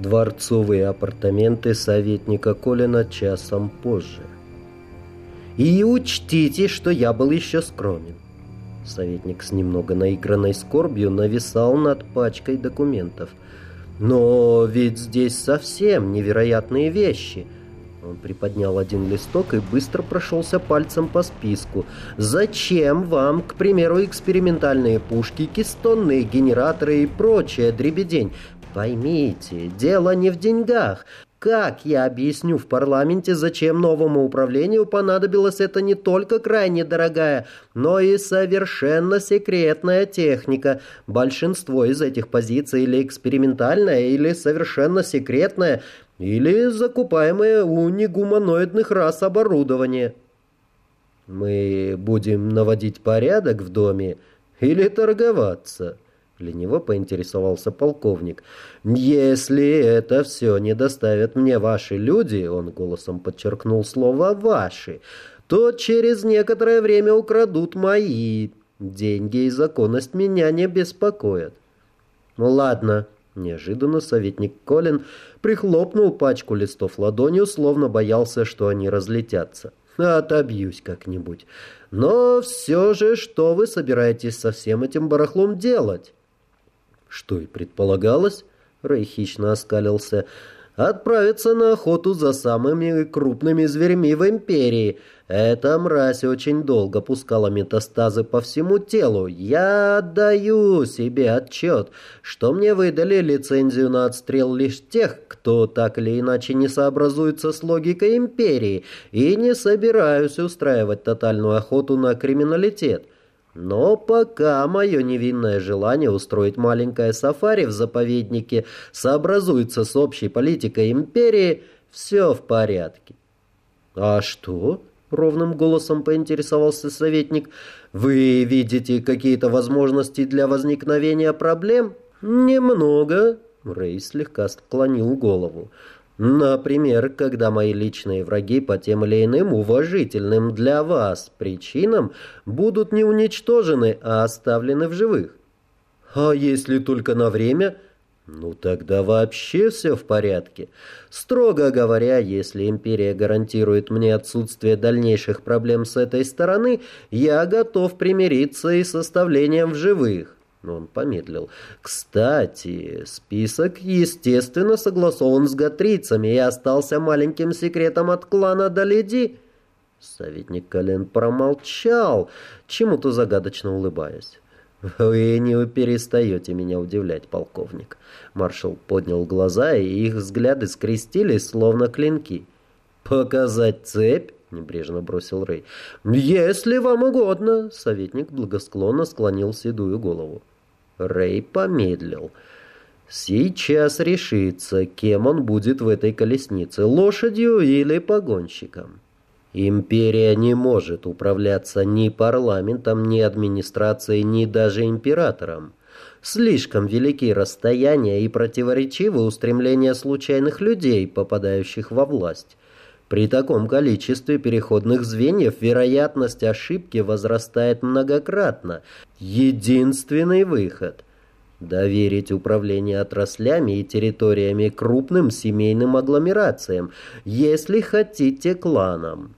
Дворцовые апартаменты советника Колина часом позже. И учтите, что я был еще скромен. Советник с немного наигранной скорбью нависал над пачкой документов. Но ведь здесь совсем невероятные вещи. Он приподнял один листок и быстро прошелся пальцем по списку. «Зачем вам, к примеру, экспериментальные пушки, кистонные генераторы и прочая дребедень? Поймите, дело не в деньгах. Как я объясню в парламенте, зачем новому управлению понадобилась эта не только крайне дорогая, но и совершенно секретная техника? Большинство из этих позиций или экспериментальная, или совершенно секретная, или закупаемое у негуманоидных рас оборудование. Мы будем наводить порядок в доме или торговаться? Лениво поинтересовался полковник. «Если это все не доставят мне ваши люди, — он голосом подчеркнул слово «ваши», — то через некоторое время украдут мои. Деньги и законность меня не беспокоят». «Ну ладно», — неожиданно советник Колин прихлопнул пачку листов ладонью, словно боялся, что они разлетятся. «Отобьюсь как-нибудь. Но все же, что вы собираетесь со всем этим барахлом делать?» Что и предполагалось, Рэй хищно оскалился, отправиться на охоту за самыми крупными зверями в Империи. Эта мразь очень долго пускала метастазы по всему телу. Я даю себе отчет, что мне выдали лицензию на отстрел лишь тех, кто так или иначе не сообразуется с логикой Империи, и не собираюсь устраивать тотальную охоту на криминалитет. Но пока мое невинное желание устроить маленькое сафари в заповеднике сообразуется с общей политикой империи, все в порядке. «А что?» — ровным голосом поинтересовался советник. «Вы видите какие-то возможности для возникновения проблем?» «Немного», — Рэй слегка склонил голову. Например, когда мои личные враги по тем или иным уважительным для вас причинам будут не уничтожены, а оставлены в живых. А если только на время... Ну тогда вообще все в порядке. Строго говоря, если империя гарантирует мне отсутствие дальнейших проблем с этой стороны, я готов примириться и с оставлением в живых. Он помедлил. «Кстати, список, естественно, согласован с гатрицами и остался маленьким секретом от клана Даледи». Советник Колен промолчал, чему-то загадочно улыбаясь. «Вы не перестаете меня удивлять, полковник». Маршал поднял глаза, и их взгляды скрестились, словно клинки. «Показать цепь?» — небрежно бросил Рэй. «Если вам угодно!» — советник благосклонно склонил седую голову. Рэй помедлил. Сейчас решится, кем он будет в этой колеснице, лошадью или погонщиком. Империя не может управляться ни парламентом, ни администрацией, ни даже императором. Слишком велики расстояния и противоречивы устремления случайных людей, попадающих во власть. При таком количестве переходных звеньев вероятность ошибки возрастает многократно. Единственный выход – доверить управление отраслями и территориями крупным семейным агломерациям, если хотите кланам.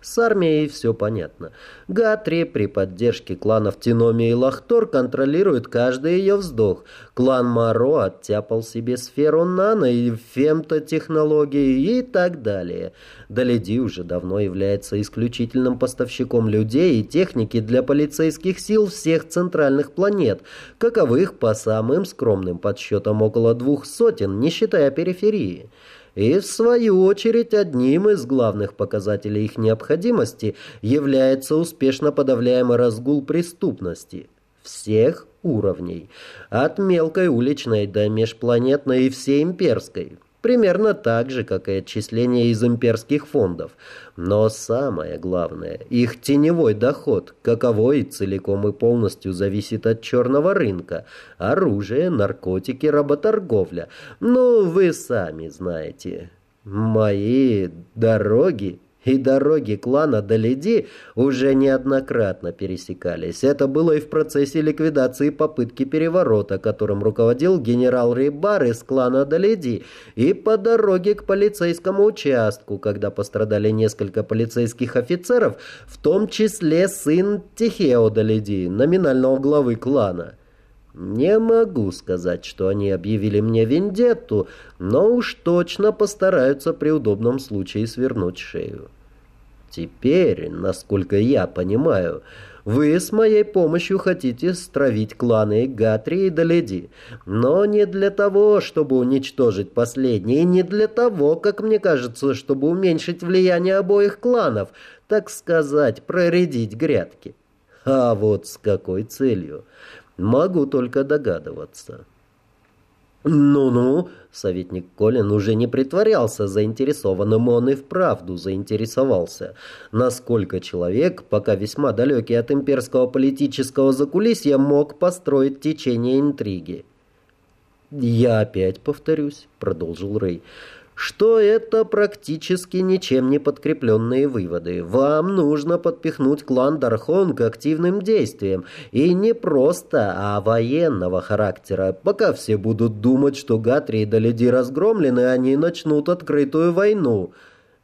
С армией все понятно. Гатри при поддержке кланов Тиноми и Лахтор контролирует каждый ее вздох. Клан Маро оттяпал себе сферу нано и фемтотехнологии и так далее. Даледи уже давно является исключительным поставщиком людей и техники для полицейских сил всех центральных планет, каковых по самым скромным подсчетам около двух сотен, не считая периферии и, в свою очередь, одним из главных показателей их необходимости является успешно подавляемый разгул преступности всех уровней, от мелкой уличной до межпланетной и всеимперской. Примерно так же, как и отчисления из имперских фондов. Но самое главное, их теневой доход, каковой целиком и полностью зависит от черного рынка. Оружие, наркотики, работорговля. Ну, вы сами знаете. Мои дороги И дороги клана Даледи уже неоднократно пересекались. Это было и в процессе ликвидации попытки переворота, которым руководил генерал Рибар из клана Даледи, и по дороге к полицейскому участку, когда пострадали несколько полицейских офицеров, в том числе сын Тихео Даледи, номинального главы клана. Не могу сказать, что они объявили мне вендетту, но уж точно постараются при удобном случае свернуть шею. Теперь, насколько я понимаю, вы с моей помощью хотите стравить кланы Гатри и Даледи, но не для того, чтобы уничтожить последние, и не для того, как мне кажется, чтобы уменьшить влияние обоих кланов, так сказать, проредить грядки. А вот с какой целью? Могу только догадываться. «Ну-ну», — советник Колин уже не притворялся заинтересованным, он и вправду заинтересовался. Насколько человек, пока весьма далекий от имперского политического закулисья, мог построить течение интриги? «Я опять повторюсь», — продолжил Рэй, — что это практически ничем не подкрепленные выводы. Вам нужно подпихнуть клан Дархон к активным действиям. И не просто, а военного характера. Пока все будут думать, что Гатри и Даледи разгромлены, они начнут открытую войну.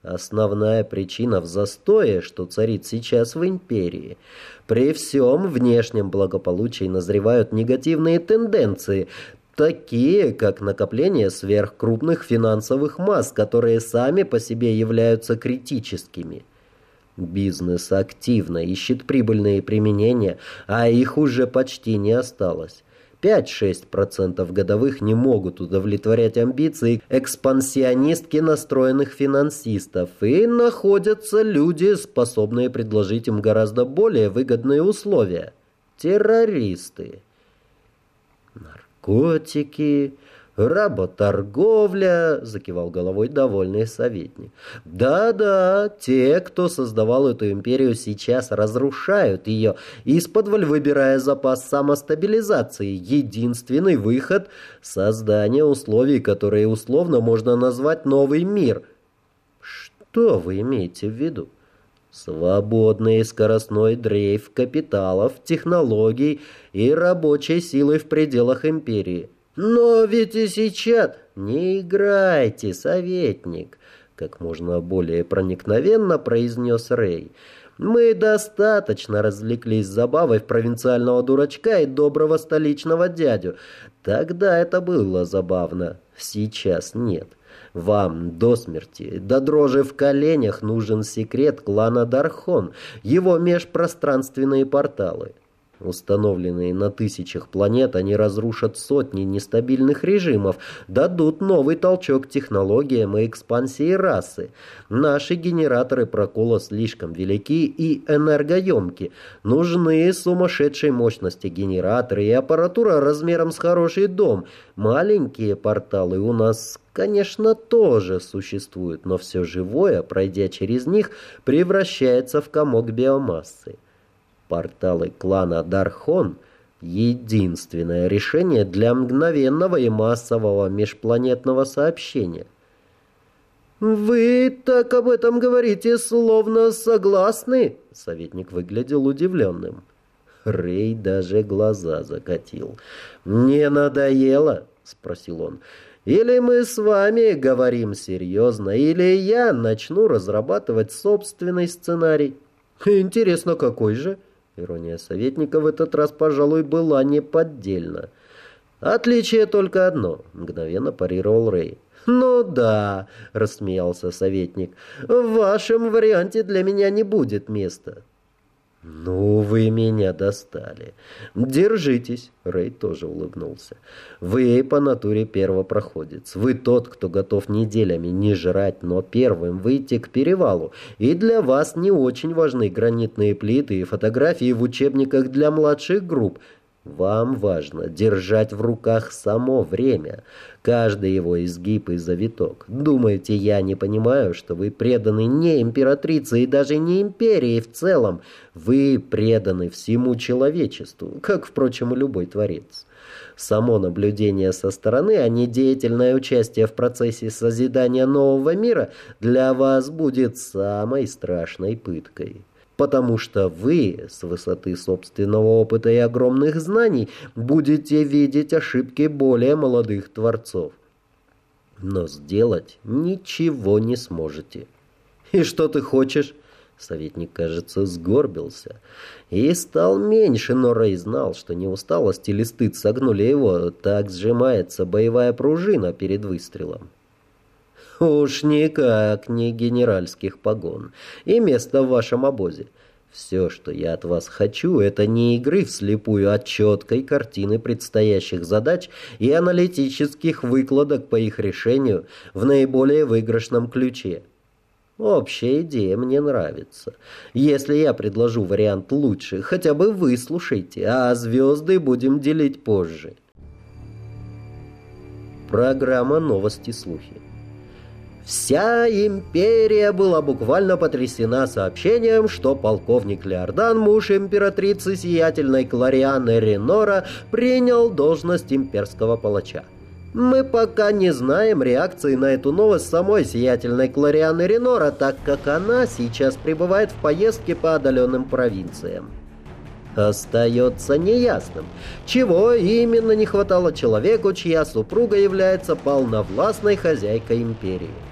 Основная причина в застое, что царит сейчас в империи. При всем внешнем благополучии назревают негативные тенденции, такие как накопление сверхкрупных финансовых масс, которые сами по себе являются критическими. Бизнес активно ищет прибыльные применения, а их уже почти не осталось. 5-6% годовых не могут удовлетворять амбиции экспансионистки настроенных финансистов, и находятся люди, способные предложить им гораздо более выгодные условия. Террористы наркотики, работорговля, закивал головой довольный советник. Да-да, те, кто создавал эту империю, сейчас разрушают ее, из-под выбирая запас самостабилизации. Единственный выход — создание условий, которые условно можно назвать новый мир. Что вы имеете в виду? Свободный скоростной дрейф капиталов, технологий и рабочей силы в пределах империи. Но ведь и сейчас... Не играйте, советник, как можно более проникновенно произнес Рэй. Мы достаточно развлеклись забавой в провинциального дурачка и доброго столичного дядю. Тогда это было забавно, сейчас нет. Вам до смерти, до дрожи в коленях нужен секрет клана Дархон, его межпространственные порталы. Установленные на тысячах планет, они разрушат сотни нестабильных режимов, дадут новый толчок технологиям и экспансии расы. Наши генераторы прокола слишком велики и энергоемки. Нужны сумасшедшей мощности генераторы и аппаратура размером с хороший дом. Маленькие порталы у нас, конечно, тоже существуют, но все живое, пройдя через них, превращается в комок биомассы. Порталы клана Дархон — единственное решение для мгновенного и массового межпланетного сообщения. «Вы так об этом говорите, словно согласны?» Советник выглядел удивленным. Рэй даже глаза закатил. «Не надоело?» — спросил он. «Или мы с вами говорим серьезно, или я начну разрабатывать собственный сценарий». «Интересно, какой же?» Ирония советника в этот раз, пожалуй, была неподдельна. «Отличие только одно», — мгновенно парировал Рэй. «Ну да», — рассмеялся советник, — «в вашем варианте для меня не будет места». «Ну, вы меня достали. Держитесь», — Рэй тоже улыбнулся. «Вы по натуре первопроходец. Вы тот, кто готов неделями не жрать, но первым выйти к перевалу. И для вас не очень важны гранитные плиты и фотографии в учебниках для младших групп. Вам важно держать в руках само время, каждый его изгиб и завиток. Думаете, я не понимаю, что вы преданы не императрице и даже не империи в целом. Вы преданы всему человечеству, как, впрочем, и любой творец. само наблюдение со стороны, а не деятельное участие в процессе созидания нового мира, для вас будет самой страшной пыткой. Потому что вы, с высоты собственного опыта и огромных знаний, будете видеть ошибки более молодых творцов. Но сделать ничего не сможете. И что ты хочешь? Советник, кажется, сгорбился. И стал меньше, но Рэй знал, что не усталость или стыд согнули его. Так сжимается боевая пружина перед выстрелом. Уж никак не генеральских погон. И место в вашем обозе. Все, что я от вас хочу, это не игры вслепую, а четкой картины предстоящих задач и аналитических выкладок по их решению в наиболее выигрышном ключе. Общая идея мне нравится. Если я предложу вариант лучше, хотя бы выслушайте, а звезды будем делить позже. Программа «Новости-слухи». Вся империя была буквально потрясена сообщением, что полковник Леордан, муж императрицы сиятельной Кларианы Ренора, принял должность имперского палача. Мы пока не знаем реакции на эту новость самой сиятельной Кларианы Ренора, так как она сейчас пребывает в поездке по отдаленным провинциям. Остается неясным, чего именно не хватало человеку, чья супруга является полновластной хозяйкой империи.